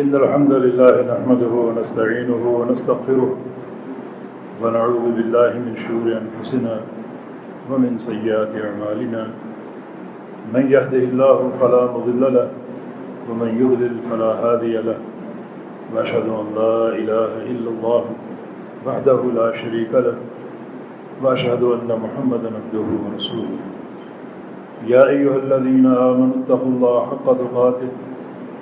إن الحمد لله نحمده ونستعينه ونستغفره ونعوذ بالله من شرور أنفسنا ومن سيئات أعمالنا. من يهده الله فلا مضل له ومن يضلل فلا هادي له. وأشهد أن لا إله إلا الله وحده لا شريك له. وأشهد أن محمدا عبده ورسوله. يا أيها الذين آمنوا اتقوا الله حق تقاته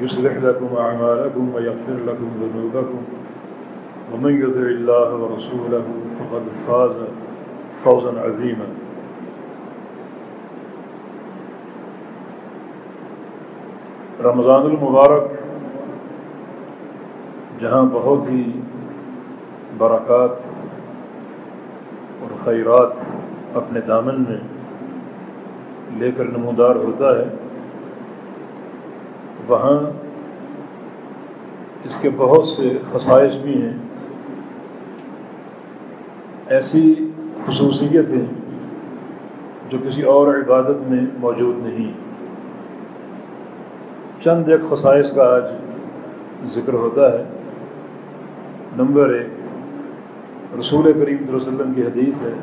يصلح لكم أعمالكم ويغفر لكم ذنوبكم. ومن يطع الله ورسوله فقد فاز فوزا عظيما. رمضان المبارک جہاں بہت ہی برکات اور خیرات اپنے دامن میں لے کر نمودار ہوتا ہے وہاں اس کے بہت سے خصائص بھی ہیں۔ ایسی خصوصیت ہیں جو کسی اور عبادت میں موجود نہیں۔ چند ایک خصائص کا آج ذکر ہوتا ہے۔ نمبر ایک، رسول کریم صلی اللہ علیہ وسلم کی حدیث ہے،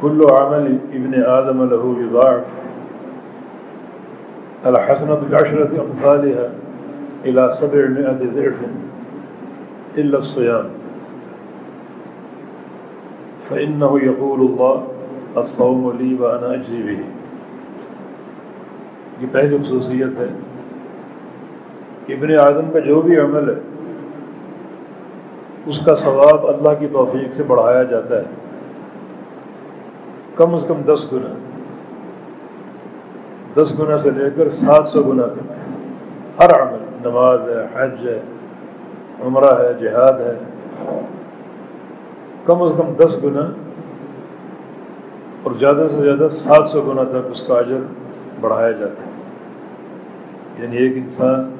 کل عمل ابن آدم له يضاعف الحسنة بعشرة أمثالها إلى سبعمائة ضعف إلا الصيام. فإنه يقول الله، الصوم لي وأنا أجزي به. یہ پہلی خصوصیت ہے کہ ابن آدم کا جو بھی عمل ہے، اس کا ثواب اللہ کی توفیق سے بڑھایا جاتا ہے۔ کم از کم دس گنا۔ دس گنا سے لے کر سات سو گنا تک۔ ہر عمل، نماز ہے، حج ہے، عمرہ ہے، جہاد ہے۔ کم از کم دس گنا اور زیادہ سے زیادہ سات سو گنا تک اس کا اجر بڑھایا جاتا ہے۔ یعنی ایک انسان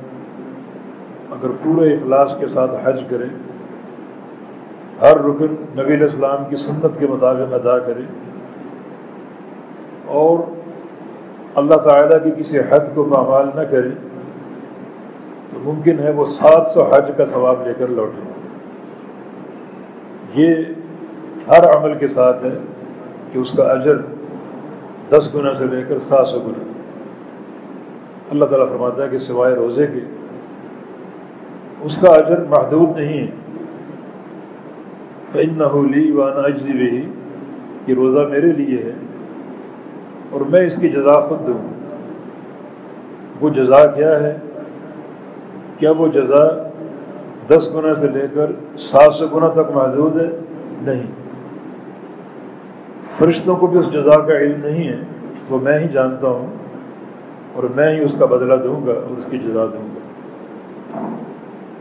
اگر پورے اخلاص کے ساتھ حج کرے، ہر رکن نبی الاسلام کی سنت کے مطابق ادا کرے اور اللہ تعالیٰ کی کسی حد کو پامال نہ کرے، تو ممکن ہے وہ سات سو حج کا ثواب لے کر لوٹے۔ یہ ہر عمل کے ساتھ ہے کہ اس کا اجر دس گنا سے لے کر سات سو گنا۔ اللہ تعالیٰ فرماتا ہے کہ سوائے روزے کے اس کا اجر محدود نہیں ہے۔ ان نہ لی وانا اجزی بھی کہ روزہ میرے لیے ہے۔ اور میں اس کی جزا خود دوں۔ وہ جزا کیا ہے؟ کیا وہ جزا دس گنا سے لے کر سات سو گنا تک محدود ہے؟ نہیں۔ فرشتوں کو بھی اس جزا کا علم نہیں ہے، وہ میں ہی جانتا ہوں اور میں ہی اس کا بدلہ دوں گا اور اس کی جزا دوں گا۔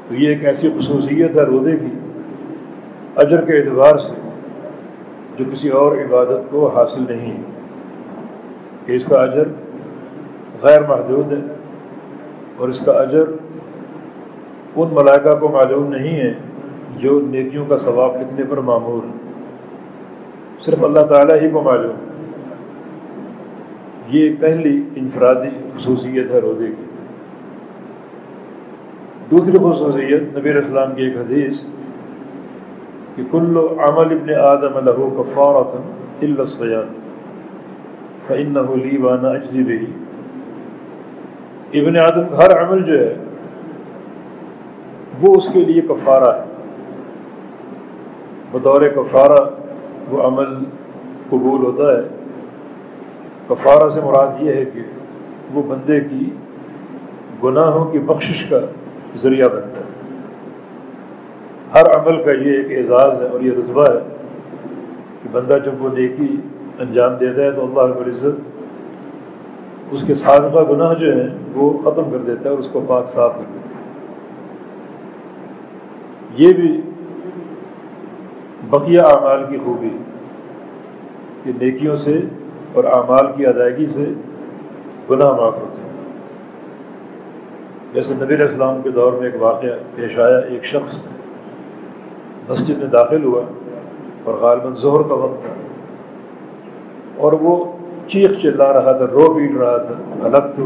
تو یہ ایک ایسی خصوصیت ہے روزے کی، اجر کے اعتبار سے، جو کسی اور عبادت کو حاصل نہیں ہے۔ کہ اس کا اجر غیر محدود ہے اور اس کا اجر ان ملائکہ کو معلوم نہیں ہے جو نیکیوں کا ثواب لکھنے پر معمور ہے صرف اللہ تعالیٰ ہی کو معلوم۔ یہ پہلی انفرادی خصوصیت ہے روزے کی۔ دوسری خصوصیت نبی اسلام کی ایک حدیث کہ کل عمل ابن آدم لہو کفارت السیان فعن لی وانا اجزی بھی ابن آدم کا ہر عمل جو ہے، وہ اس کے لیے کفارہ ہے۔ بطور کفارہ وہ عمل قبول ہوتا ہے۔ کفارہ سے مراد یہ ہے کہ وہ بندے کی گناہوں کی بخشش کا ذریعہ بنتا ہے۔ ہر عمل کا یہ ایک اعزاز ہے اور یہ رتبہ ہے کہ بندہ جب وہ نیکی انجام دیتا ہے تو اللہ رب العزت اس کے سابقہ گناہ جو ہیں وہ ختم کر دیتا ہے اور اس کو پاک صاف کر دیتا ہے۔ یہ بھی بقیہ اعمال کی خوبی کہ نیکیوں سے اور اعمال کی ادائیگی سے گناہ معاف ہوتے ہیں۔ جیسے نبی اسلام کے دور میں ایک واقعہ پیش آیا، ایک شخص مسجد میں داخل ہوا اور غالباً ظہر کا وقت تھا۔ اور وہ چیخ چلا رہا تھا، رو پیٹ رہا تھا۔ الگ تو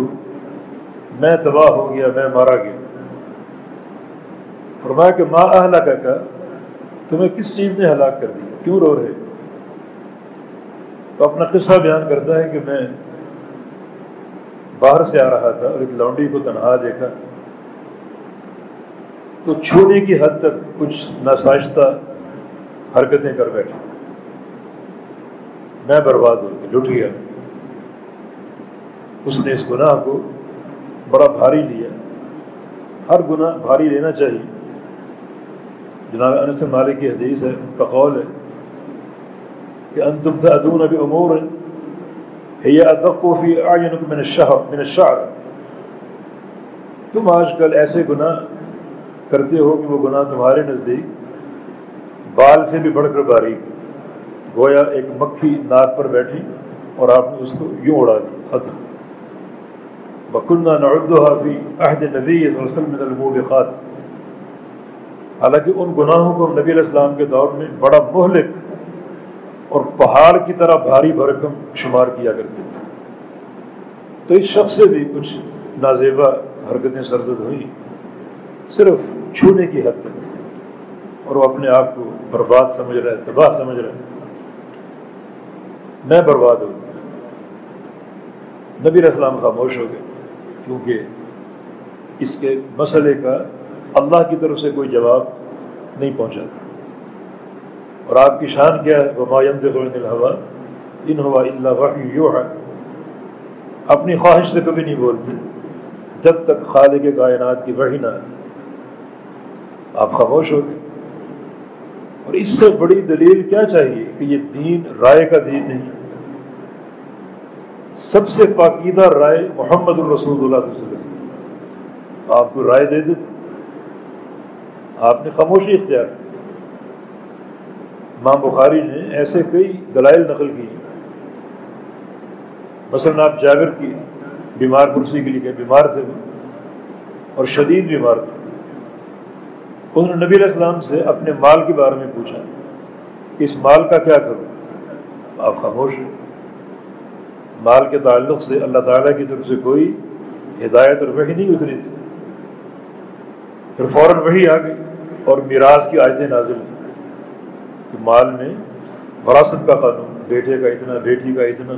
میں تباہ ہو گیا، میں مارا گیا۔ فرمایا کہ ماں اہلا کا، تمہیں کس چیز نے ہلاک کر دیا؟ کیوں رو رہے؟ تو اپنا قصہ بیان کرتا ہے کہ میں باہر سے آ رہا تھا اور ایک لانڈی کو تنہا دیکھا۔ تو چھونے کی حد تک کچھ ناساشتہ حرکتیں کر بیٹھے میں برباد ہو لٹ گیا۔ اس نے اس گناہ کو بڑا بھاری لیا۔ ہر گناہ بھاری لینا چاہیے۔ جناب انس مالک کی حدیث ہے، ان کا قول ہے کہ انتم تأتون ابھی امور ہے یہ ادقوفی آئین من الشہر من الشعر۔ تم آج کل ایسے گناہ کرتے ہو کہ وہ گناہ تمہارے نزدیک بال سے بھی بڑھ کر باریک۔ گویا ایک مکھی ناک پر بیٹھی اور آپ نے اس کو یوں اڑا دی، ختم۔ بکنہ نعدہ فی عہد نبی وسلم من الموبقات۔ حالانکہ ان گناہوں کو نبی علیہ السلام کے دور میں بڑا مہلک اور پہاڑ کی طرح بھاری بھرکم شمار کیا کرتے تھے۔ تو اس شخص سے بھی کچھ نازیبا حرکتیں سرزد ہوئی صرف چھونے کی حد تک۔ اور وہ اپنے آپ کو برباد سمجھ رہے تباہ سمجھ رہے میں برباد ہوں نبی السلام خاموش ہو گئے، کیونکہ اس کے مسئلے کا اللہ کی طرف سے کوئی جواب نہیں پہنچا تھا اور آپ کی شان کیا ہے؟ وہ ہوا ان ہوا اللہ وحی یو ہے اپنی خواہش سے کبھی نہیں بولتے جب تک خالق کائنات کی وحی نہ آپ خاموش ہو گئے۔ اور اس سے بڑی دلیل کیا چاہیے کہ یہ دین رائے کا دین نہیں سب سے پاکیدہ رائے محمد الرسول اللہ علیہ وسلم آپ کو رائے دے دیتے آپ نے خاموشی اختیار ماں بخاری نے ایسے کئی دلائل نقل کی مثلاً آپ جابر کی بیمار کرسی کے لیے بیمار تھے اور شدید بیمار تھے۔ انہوں نے نبی علیہ السلام سے اپنے مال کے بارے میں پوچھا کہ اس مال کا کیا کروں آپ خاموش ہیں۔ مال کے تعلق سے اللہ تعالیٰ کی طرف سے کوئی ہدایت اور وہی نہیں اتری تھی۔ پھر فوراً وہی آ گئی اور میراث کی آیتیں نازل کہ مال میں وراثت کا قانون، بیٹے کا اتنا، بیٹی کا اتنا،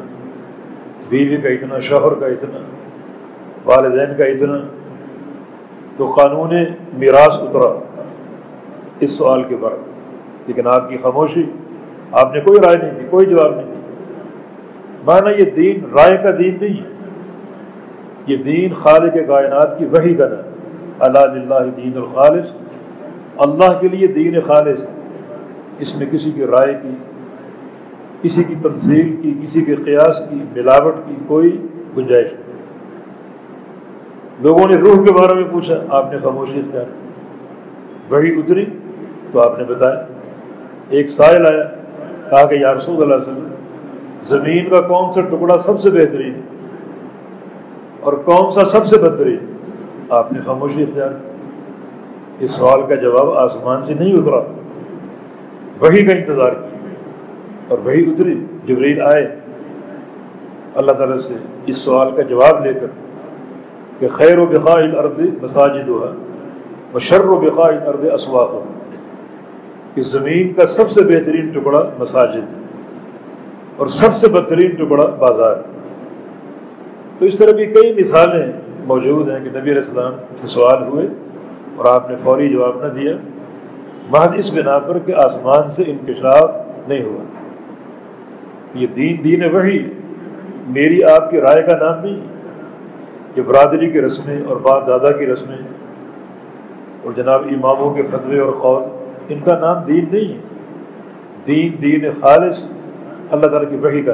بیوی کا اتنا، شوہر کا اتنا، والدین کا اتنا۔ تو قانون میراث اترا اس سوال کے بعد۔ لیکن آپ کی خاموشی، آپ نے کوئی رائے نہیں دی، کوئی جواب نہیں۔ مانا یہ دین رائے کا دین نہیں ہے۔ یہ دین خالق کائنات کی وہی کا نام اللہ دین الخالص۔ اللہ کے لیے دین خالص۔ اس میں کسی کی رائے کی، کسی کی تنظیم کی، کسی کے قیاس کی، ملاوٹ کی کوئی گنجائش نہیں۔ لوگوں نے روح کے بارے میں پوچھا، آپ نے خاموشی اختیار وہی اتری تو آپ نے بتایا۔ ایک سائل آیا، کہا کہ یا رسول اللہ علیہ وسلم زمین کا کون سا ٹکڑا سب سے بہترین اور کون سا سب سے بہترین آپ نے خاموشی اختیار اس سوال کا جواب آسمان سے نہیں اترا۔ وہی کا انتظار کیا اور وہی اتری۔ جبریل آئے۔ اللہ تعالیٰ سے اس سوال کا جواب لے کر کہ خیر و بقاء الارض مساجد ہوا و شر و بقاء الارض اسواق ہوا کہ زمین کا سب سے بہترین ٹکڑا مساجد۔ اور سب سے بہترین ٹکڑا بازار تو اس طرح کی کئی مثالیں موجود ہیں کہ نبی علیہ السلام سے سوال ہوئے اور آپ نے فوری جواب نہ دیا۔ محض اس بنا پر کہ آسمان سے انکشاف نہیں ہوا۔ یہ دین دین وہی میری آپ کی رائے کا نام نہیں کہ برادری کی رسمیں اور باپ دادا کی رسمیں اور جناب اماموں کے فتوے اور قول، ان کا نام دین نہیں ہے۔ دین دین خالص اللہ تعالیٰ کی وحی کا۔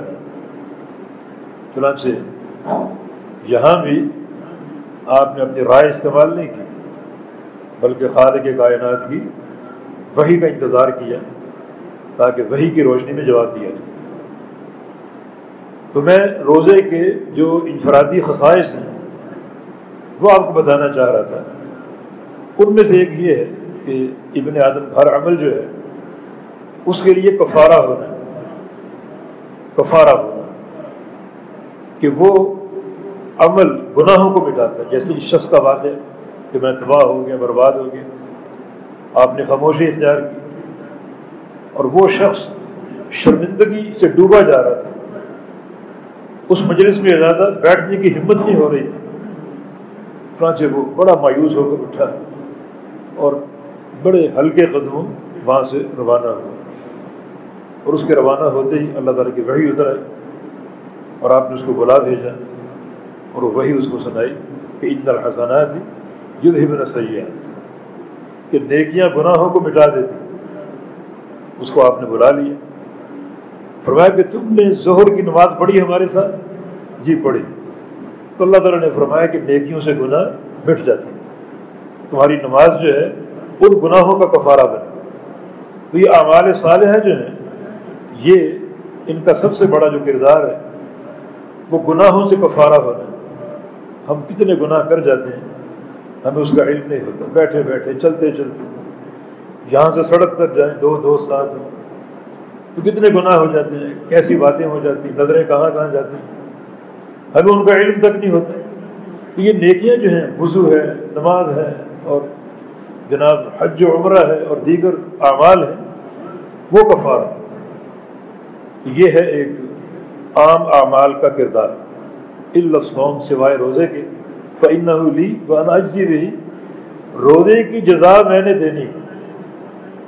چنانچہ یہاں بھی آپ نے اپنی رائے استعمال نہیں کی، بلکہ خالق کے کائنات کی وہی کا انتظار کیا تاکہ وہی کی روشنی میں جواب دیا جائے۔ تو میں روزے کے جو انفرادی خصائص ہیں، وہ آپ کو بتانا چاہ رہا تھا۔ ان میں سے ایک یہ ہے کہ ابن آدم ہر عمل جو ہے، اس کے لیے کفارہ ہونا۔ ہے کفارہ ہونا کہ وہ عمل گناہوں کو مٹاتا ہے۔ جیسے اس شخص کا واقع کہ میں تباہ ہو گیا، برباد ہو گیا، آپ نے خاموشی اختیار کی اور وہ شخص شرمندگی سے ڈوبا جا رہا تھا۔ اس مجلس میں زیادہ بیٹھنے کی ہمت نہیں ہو رہی تھی۔ فرانچے وہ بڑا مایوس ہو کر اٹھا اور بڑے ہلکے قدموں وہاں سے روانہ ہوا۔ اور اس کے روانہ ہوتے ہی اللہ تعالیٰ کی وہی اتر آئی اور آپ نے اس کو بلا بھیجا اور وہی اس کو سنائی کہ ان الحسنات ہی یدھ بن سیاحت کہ نیکیاں گناہوں کو مٹا دیتی اس کو آپ نے بلا لیا۔ فرمایا کہ تم نے ظہر کی نماز پڑھی ہمارے ساتھ؟ جی پڑھی۔ تو اللہ تعالیٰ نے فرمایا کہ نیکیوں سے گناہ مٹ جاتی تمہاری نماز جو ہے، ان گناہوں کا کفارہ بنے۔ تو یہ اعمال صالحہ جو ہیں یہ ان کا سب سے بڑا جو کردار ہے، وہ گناہوں سے کفارہ ہونا ہم کتنے گناہ کر جاتے ہیں، ہمیں اس کا علم نہیں ہوتا۔ بیٹھے بیٹھے، چلتے چلتے، یہاں سے سڑک تک جائیں، دو دوست ساتھ تو کتنے گناہ ہو جاتے ہیں، کیسی باتیں ہو جاتی نظریں کہاں کہاں جاتی ہیں؟ ہمیں ان کا علم تک نہیں ہوتا۔ تو یہ نیکیاں جو ہیں، وضو ہے، نماز ہے، اور جناب حج و عمرہ ہے، اور دیگر اعمال ہیں، وہ یہ ہے ایک عام اعمال کا کردار۔ السوم سوائے روزے کے۔ فعن لی اناجی بھی روزے کی جزا میں نے دینی۔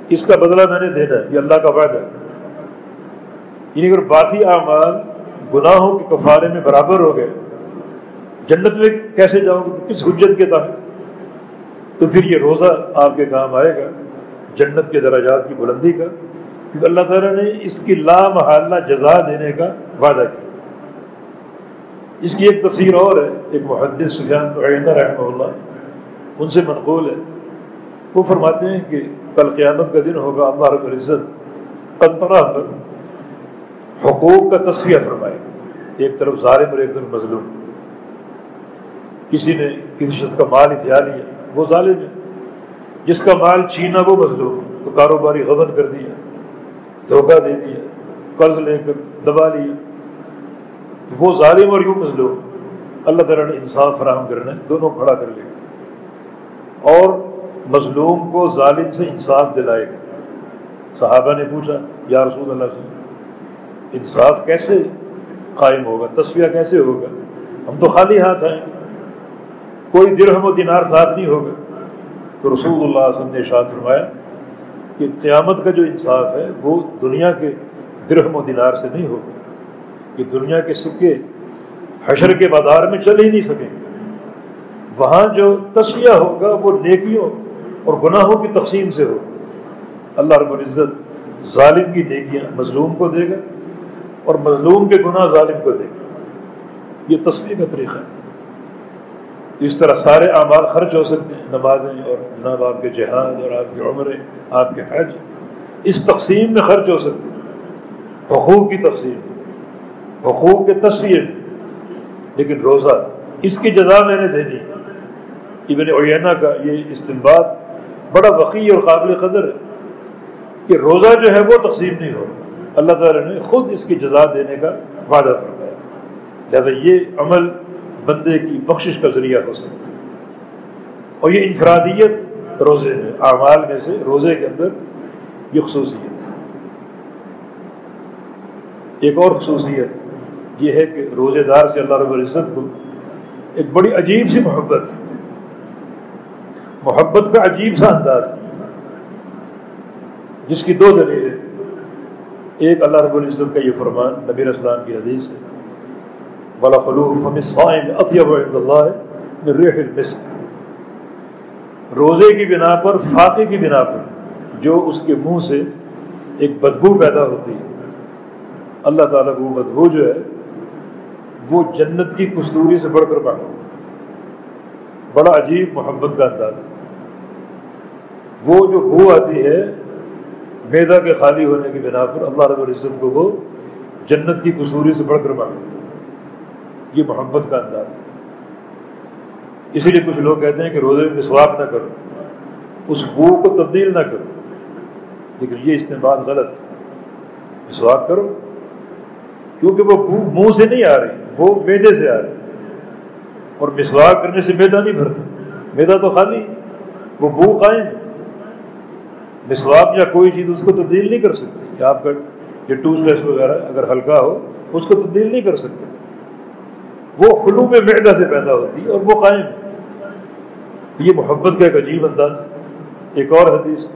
اس کا بدلہ میں نے دینا۔ یہ اللہ کا وعدہ۔ یعنی اگر باقی اعمال گناہوں کے کفارے میں برابر ہو گئے، جنت میں کیسے جاؤ گے کس حجت کے تحت؟ تو پھر یہ روزہ آپ کے کام آئے گا۔ جنت کے درجات کی بلندی کا۔ کیونکہ اللہ تعالیٰ نے اس کی لامحالہ جزا دینے کا وعدہ کیا۔ اس کی ایک تفسیر اور ہے، ایک محدث سفیان رحمہ اللہ، ان سے منقول ہے۔ وہ فرماتے ہیں کہ کل قیامت کا دن ہوگا، اللہ رب العزت قنطرہ پر حقوق کا تصویہ فرمائے۔ ایک طرف ظالم اور ایک طرف مظلوم۔ کسی نے کسی شخص کا مال اتیا لیا، وہ ظالم ہے۔ جس کا مال چھینا، وہ مظلوم۔ تو کاروباری غبن کر دیا۔ دھوکہ دے دیا قرض لے کر دبا لیا وہ ظالم اور یوں مظلوم۔ اللہ تعالیٰ نے انصاف فراہم کرنا ہے، دونوں کھڑا کر لے اور مظلوم کو ظالم سے انصاف دلائے۔ گا صحابہ نے پوچھا، یا رسول اللہ سے انصاف کیسے قائم ہوگا؟ تصویہ کیسے ہوگا؟ ہم تو خالی ہاتھ ہیں۔ کوئی درہم و دینار ساتھ نہیں ہوگا۔ تو رسول اللہ علیہ وسلم نے اشاد فرمایا کہ قیامت کا جو انصاف ہے وہ دنیا کے درہم و دینار سے نہیں ہوگا، کہ دنیا کے سکے حشر کے بازار میں چل ہی نہیں سکیں۔ وہاں جو تصویہ ہوگا وہ نیکیوں اور گناہوں کی تقسیم سے ہوگا۔ اللہ رب العزت ظالم کی نیکیاں مظلوم کو دے گا اور مظلوم کے گناہ ظالم کو دے گا۔ یہ تصویر کا طریقہ ہے۔ تو اس طرح سارے اعمال خرچ ہو سکتے ہیں، نمازیں اور جناب آپ کے جہاد اور آپ کے عمرے آپ کے حج، اس تقسیم میں خرچ ہو سکتے ہیں۔ حقوق کی تقسیم، حقوق کے تصویر لیکن روزہ، اس کی جزا میں نے دینی۔ ابن اوینا کا یہ استعمال بڑا وقی اور قابل قدر ہے کہ روزہ جو ہے وہ تقسیم نہیں ہو۔ اللہ تعالیٰ نے خود اس کی جزا دینے کا وعدہ فرمایا۔ لہٰذا یہ عمل بندے کی بخشش کا ذریعہ ہو سکتا ہے۔ اور یہ انفرادیت روزے میں، اعمال میں سے، روزے کے اندر یہ خصوصیت ایک اور خصوصیت یہ ہے کہ روزے دار سے اللہ رب العزت کو ایک بڑی عجیب سی محبت محبت کا عجیب سا انداز جس کی دو دلیل ایک، اللہ رب العزت کا یہ فرمان نبیر اسلام کی حدیث ہے۔ بلا خلوف روزے کی بنا پر، فاقے کی بنا پر جو اس کے منہ سے ایک بدبو پیدا ہوتی ہے، اللہ تعالیٰ کو بدبو جو ہے، وہ جنت کی کستوری سے بڑھ کر پڑا بڑا عجیب محبت کا انداز وہ جو بو آتی ہے میدا کے خالی ہونے کی بنا پر، اللہ رب العزت کو وہ جنت کی قصوری سے بڑھ کر مانگ یہ محبت کا انداز۔ ہے اسی لیے کچھ لوگ کہتے ہیں کہ روزے میں مسواک نہ کرو، اس بو کو تبدیل نہ کرو، لیکن یہ استعمال غلط مسواک کرو، کیونکہ وہ بو منہ سے نہیں آ رہی، وہ میدے سے آ رہی۔ اور مسواک کرنے سے میدا نہیں بھرتا میدا تو خالی وہ بو قائم مسواک یا کوئی چیز اس کو تبدیل نہیں کر سکتی۔ کہ آپ کا یہ ٹوتھ پیسٹ وغیرہ اگر ہلکا ہو، اس کو تبدیل نہیں کر سکتے۔ وہ خلو میں میدا سے پیدا ہوتی ہے اور وہ قائم یہ محبت کا ایک عجیب انداز ایک اور حدیث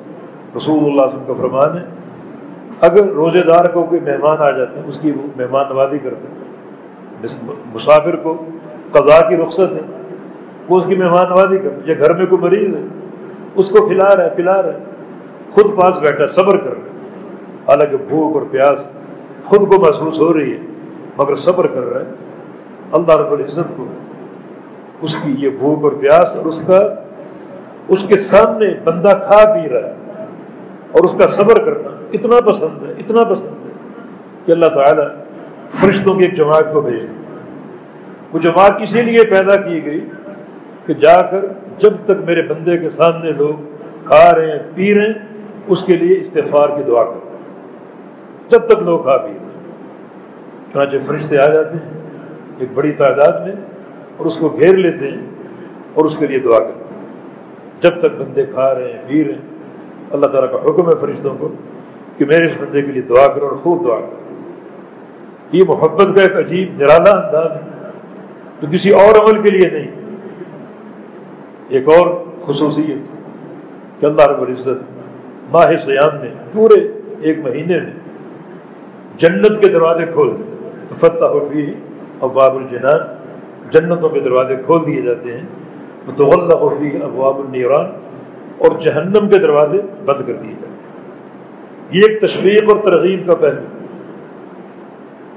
رسول اللہ وسلم کا فرمان ہے، اگر روزے دار کو کوئی مہمان آ جاتے ہیں، اس کی وہ مہمان نوازی کرتے ہیں۔ مسافر کو قضا کی رخصت ہے، وہ اس کی مہمان نوازی کرتے یا گھر میں کوئی مریض ہے، اس کو کھلا رہا ہے، پلا رہا ہے، خود پاس بیٹھا، صبر کر رہا ہے۔ حالانکہ بھوک اور پیاس خود کو محسوس ہو رہی ہے، مگر صبر کر رہا ہے۔ اللہ رب العزت کو اس کی یہ بھوک اور پیاس اور اس کا اس کے سامنے بندہ کھا پی رہا ہے اور اس کا صبر کرنا اتنا پسند ہے، اتنا پسند ہے کہ اللہ تعالیٰ فرشتوں کی ایک جماعت کو بھیجے وہ جماعت اسی لیے پیدا کی گئی کہ جا کر جب تک میرے بندے کے سامنے لوگ کھا رہے ہیں، پی رہے ہیں، اس کے لیے استفار کی دعا کر جب تک لوگ کھا پی رہے ہیں۔ چنانچہ فرشتے آ جاتے ہیں۔ ایک بڑی تعداد میں اور اس کو گھیر لیتے ہیں اور اس کے لیے دعا کرتے ہیں۔ جب تک بندے کھا رہے ہیں، پی رہے ہیں، اللہ تعالیٰ کا حکم ہے فرشتوں کو کہ میرے اس بندے کے لیے دعا کرو اور خوب دعا کرو۔ یہ محبت کا ایک عجیب، نرالا انداز ہے۔ تو کسی اور عمل کے لیے نہیں۔ ایک اور خصوصیت کہ اللہ رب العزت ماہ سیام میں پورے ایک مہینے میں جنت کے دروازے کھول دیں تو فتح ہوتی ابواب الجنان، جنتوں کے دروازے کھول دیے جاتے ہیں۔ تو غلفی ابواب النیران اور جہنم کے دروازے بند کر دیے جاتے ہیں۔ یہ ایک تشویق اور ترغیب کا پہلو۔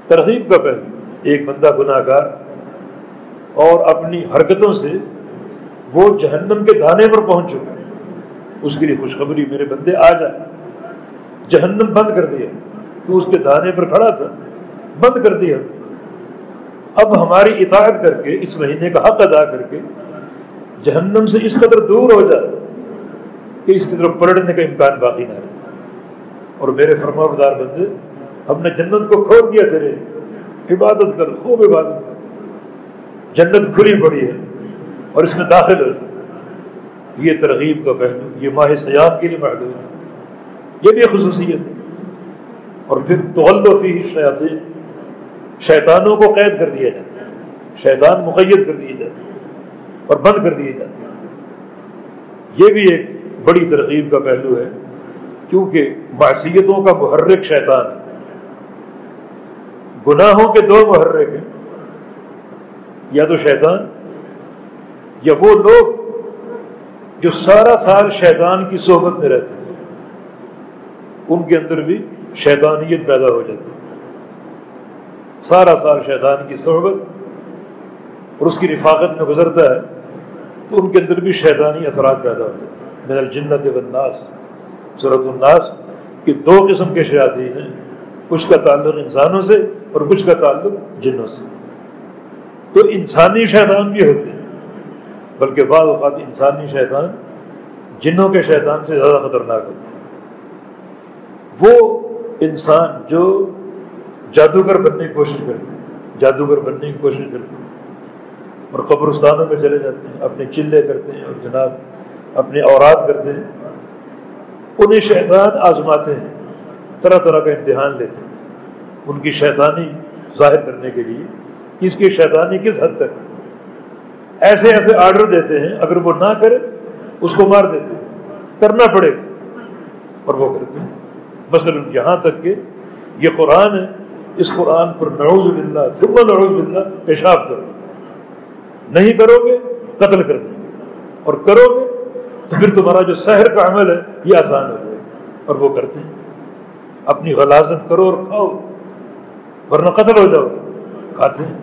ترغیب کا پہلو۔ ایک بندہ گناہ گار اور اپنی حرکتوں سے وہ جہنم کے دانے پر پہنچ چکا اس کے لیے خوشخبری میرے بندے آ جائے۔ جہنم بند کر دیا۔ تو اس کے دانے پر کھڑا تھا، بند کر دیا۔ اب ہماری اطاعت کر کے، اس مہینے کا حق ادا کر کے جہنم سے اس قدر دور ہو جائے کہ اس کی طرف پلٹنے کا امکان باقی نہ رہے۔ اور میرے فرما دار بندے، ہم نے جنت کو کھول دیا تیرے عبادت کر، خوب عبادت کر۔ جنت کھلی پڑی ہے اور اس میں داخل ہو۔ یہ ترغیب کا پہلو، یہ ماہ سیاح کے لیے محدود ہے۔ یہ بھی خصوصیت۔ ہے اور پھر تو فی شیاطین شیطانوں کو قید کر دیا جاتا ہے۔ شیطان مقید کر دیے جاتے ہیں اور بند کر دیے جاتے ہیں یہ بھی ایک بڑی ترغیب کا پہلو ہے، کیونکہ معصیتوں کا محرک شیطان ہے۔ گناہوں کے دو محرک ہیں۔ یا تو شیطان یا وہ لوگ جو سارا سال شیطان کی صحبت میں رہتے ہیں۔ ان کے اندر بھی شیطانیت پیدا ہو جاتی ہے۔ سارا سال شیطان کی صحبت اور اس کی رفاقت میں گزرتا ہے، تو ان کے اندر بھی شیطانی اثرات پیدا ہوتے ہیں۔ میرا جنت والناس صورت الناس، کہ دو قسم کے شیاطین ہیں۔ کچھ کا تعلق انسانوں سے اور کچھ کا تعلق جنوں سے۔ تو انسانی شیطان بھی ہوتے ہیں، بلکہ بعض اوقات انسانی شیطان جنوں کے شیطان سے زیادہ خطرناک ہوتے ہیں۔ وہ انسان جو جادوگر بننے کی کوشش کرتے ہیں۔ جادوگر بننے کی کوشش کرتے ہیں۔ اور قبرستانوں میں چلے جاتے ہیں، اپنے چلے کرتے ہیں اور جناب اپنے اوراد کرتے ہیں۔ انہیں شیطان آزماتے ہیں، طرح طرح کا امتحان لیتے ہیں۔ ان کی شیطانی ظاہر کرنے کے لیے، اس کی شیطانی کس حد تک؟ ایسے ایسے آرڈر دیتے ہیں، اگر وہ نہ کرے، اس کو مار دیتے ہیں۔ کرنا پڑے گا۔ اور وہ کرتے ہیں۔ مثلاً یہاں تک کہ یہ قرآن ہے اس قرآن پر نعوذ باللہ، ثم نعوذ باللہ، پیشاب کرو۔ نہیں کرو گے، قتل کر دیں گے۔ اور کرو گے، تو پھر تمہارا جو سحر کا عمل ہے، یہ آسان ہو جائے اور وہ کرتے ہیں۔ اپنی غلازت کرو اور کھاؤ، ورنہ قتل ہو جاؤ کھاتے ہیں۔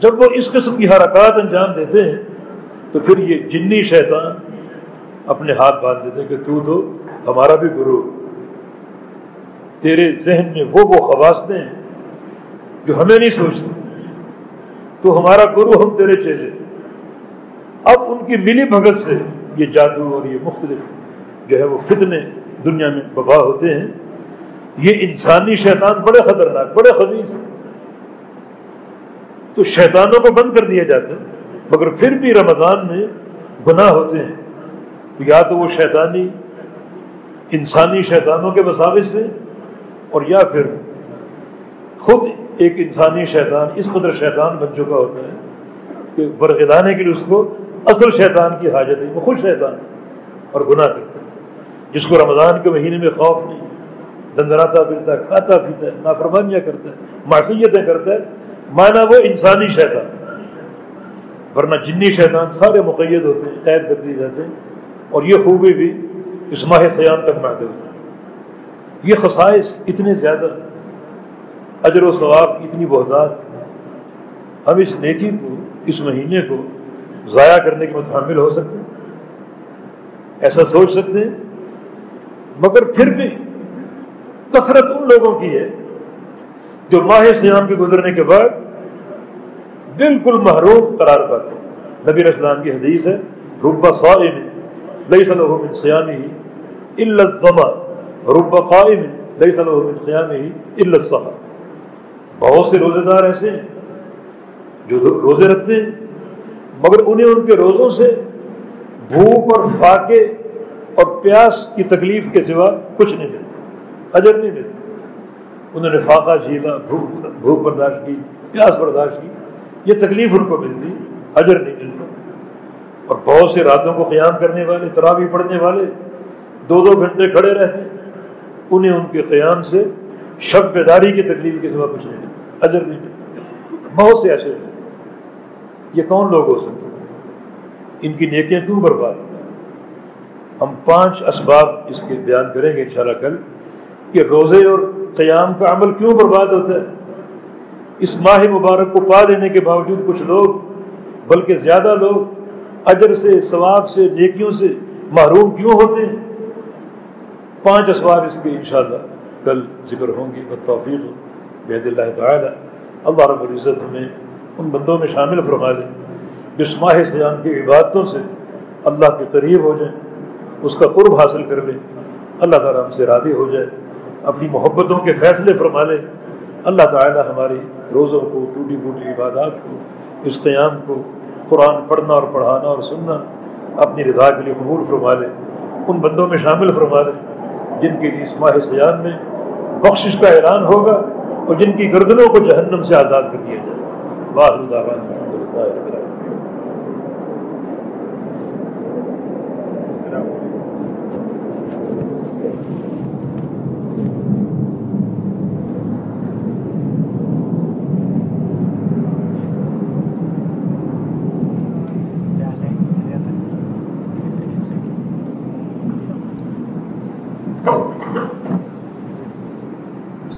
جب وہ اس قسم کی حرکات انجام دیتے ہیں، تو پھر یہ جنی شیطان اپنے ہاتھ باندھ دیتے ہیں کہ تو تو ہمارا بھی گرو تیرے ذہن میں وہ وہ خواصیں ہیں جو ہمیں نہیں سوچتے۔ تو ہمارا گرو ہم تیرے چیلے اب ان کی ملی بھگت سے یہ جادو اور یہ مختلف جو ہے وہ فتنے دنیا میں ببا ہوتے ہیں۔ یہ انسانی شیطان بڑے خطرناک، بڑے خبیص ہیں۔ تو شیطانوں کو بند کر دیا جاتا ہے، مگر پھر بھی رمضان میں گناہ ہوتے ہیں۔ تو یا تو وہ شیطانی، انسانی شیطانوں کے مساوس سے اور یا پھر خود ایک انسانی شیطان، اس قدر شیطان بن چکا ہوتا ہے کہ برگدانے کے لیے اس کو اصل شیطان کی حاجت ہے، وہ خود شیطان اور گناہ کرتا ہے۔ جس کو رمضان کے مہینے میں خوف نہیں، دندراتا پھرتا ہے کھاتا پیتا ہے نافرمانیاں کرتا ہے، معصیتیں کرتا ہے مانا وہ انسانی شیطان ورنہ جنی شیطان سارے مقید ہوتے ہیں، قید کر دیے جاتے ہیں اور یہ خوبی بھی اس ماہ سیام تک محدود ہے۔ یہ خصائص اتنے زیادہ اجر و ثواب اتنی بہتات ہم اس نیکی کو، اس مہینے کو ضائع کرنے کے متحمل ہو سکتے ہیں، ایسا سوچ سکتے ہیں، مگر پھر بھی کثرت ان لوگوں کی ہے جو ماہ سیام کے گزرنے کے بعد بالکل محروم قرار پاتے ہیں۔ نبی اسلام کی حدیث ہے ربا صائم ليس له من صيامه الا رب قائم ليس له من صيامه الا بہت سے روزے دار ایسے ہیں جو روزے رکھتے ہیں، مگر انہیں ان کے روزوں سے بھوک اور فاقے اور پیاس کی تکلیف کے سوا کچھ نہیں ملتا، اجر نہیں ملتا۔ انہوں نے فاقہ جھیلا، بھوک بھوک برداشت کی، پیاس برداشت کی، یہ تکلیف ان کو ملتی، اجر نہیں ملتا۔ اور بہت سے راتوں کو قیام کرنے والے ترابی پڑھنے والے، دو دو گھنٹے کھڑے رہتے انہیں ان کے قیام سے شب بیداری کی تکلیف کے سوا کچھ نہیں اجر نہیں ملتا۔ بہت سے ایسے یہ کون لوگ ہو سکتے ان کی نیکیاں کیوں برباد؟ ہم پانچ اسباب اس کے بیان کریں گے انشاءاللہ کل کہ روزے اور قیام کا عمل کیوں برباد ہوتا ہے۔ اس ماہ مبارک کو پا لینے کے باوجود کچھ لوگ، بلکہ زیادہ لوگ، اجر سے، ثواب سے، نیکیوں سے محروم کیوں ہوتے ہیں؟ پانچ اسباب اس کے انشاءاللہ کل ذکر ہوں گی بتوفیق بحد اللہ تعالیٰ۔ اللہ رب العزت ہمیں ان بندوں میں شامل فرما لیں جس ماہ سیام کی عبادتوں سے اللہ کے قریب ہو جائیں، اس کا قرب حاصل کر لیں۔ اللہ تعالیٰ ہم سے راضی ہو جائے، اپنی محبتوں کے فیصلے فرما لیں اللہ تعالیٰ ہماری روزوں کو، ٹوٹی پوٹی عبادات کو، اس قیام کو قرآن پڑھنا اور پڑھانا اور سننا اپنی رضا کے لیے قبول فرما لے، ان بندوں میں شامل فرما لیں جن کے لیے اس ماہ سیان میں بخشش کا اعلان ہوگا اور جن کی گردنوں کو جہنم سے آزاد کر دیا جائے باہر you.